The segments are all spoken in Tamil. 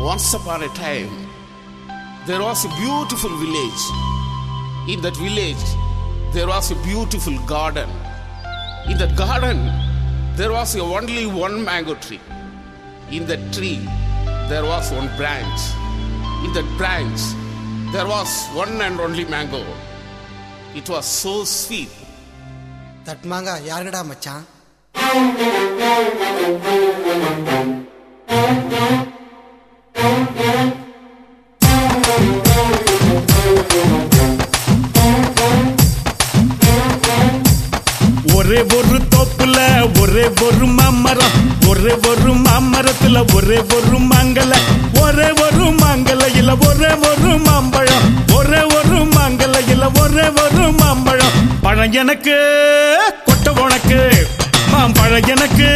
Once upon a time, there was a beautiful village. In that village, there was a beautiful garden. In that garden, there was only one mango tree. In that tree, there was one branch. In that branch, there was one and only mango. It was so sweet. That manga, yarada machang. ஒரே ஒரு மாமரம் ஒரே ஒரு மாமரத்துல ஒரே ஒரு மங்கல ஒரே ஒரு மங்கலையில ஒரே ஒரு மாம்பழம் ஒரே ஒரு மங்கலையில ஒரே ஒரு மாம்பழம். பழம் எனக்கு கொட்ட உனக்கு மாம்பழம் எனக்கு.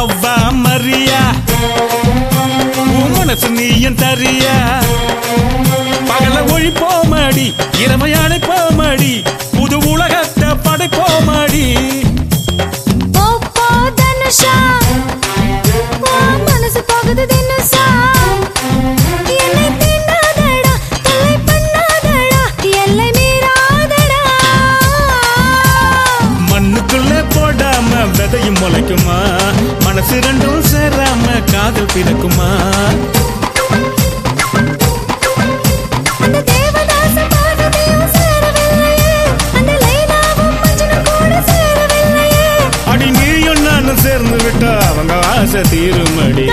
அவ்வா மரியா? உன் மனசு நீயும் தரியா? பகல ஒழிப்போமடி இரவை அழைப்போமடி மனசு ரெண்டும் சேராம காதல் பிறக்குமா? அடி நீயும் நானும் சேர்ந்து விட்டா அவங்க ஆசை தீருமடி.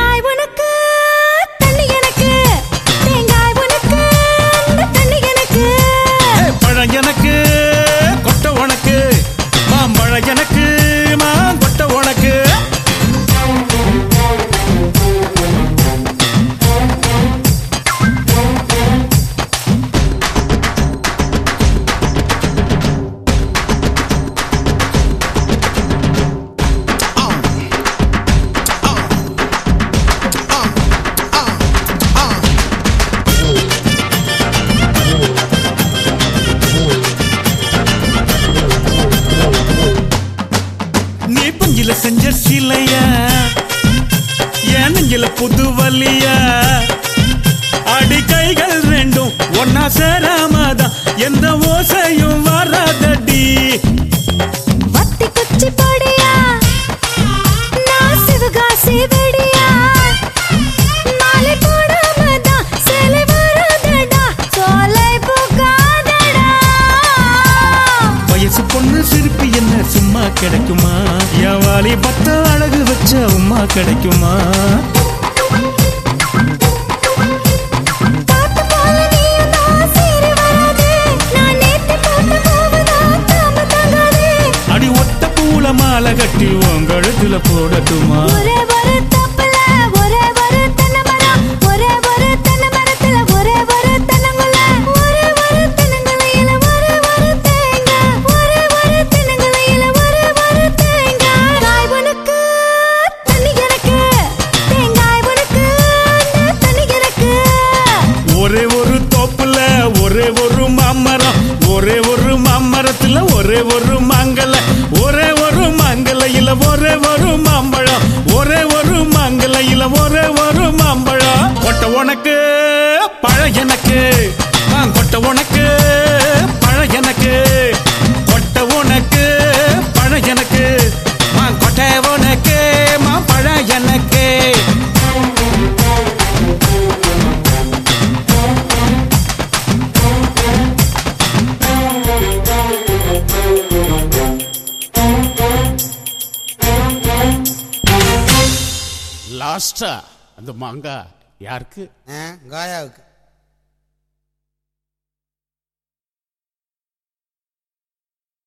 புது வலியா அடி கைகள் ரெண்டும் ஒன்னா சேராமதான் எந்த ஓசையும் வராதடி. வத்தி குச்சி பொடியா? நான் சிவகாசி வெடியா பொண்ணு சிரிப்பு என்ன? சும்மா கிடைக்குமா? என் வாலி பத்த அழகு வச்ச உமா கிடைக்குமா? உங்களுக்குள்ள உன் கழுத்துல போடட்டுமா? உனக்கு பழையனக்கு நான் கொட்ட உனக்கு பழையனக்கு கொட்ட உனக்கு பழையனக்கு நான் கொட்ட உனக்கு மா பழையனக்கு லாஸ்டா அந்த மாங்காய் யாருக்கு ஆ, காயாவுக்கு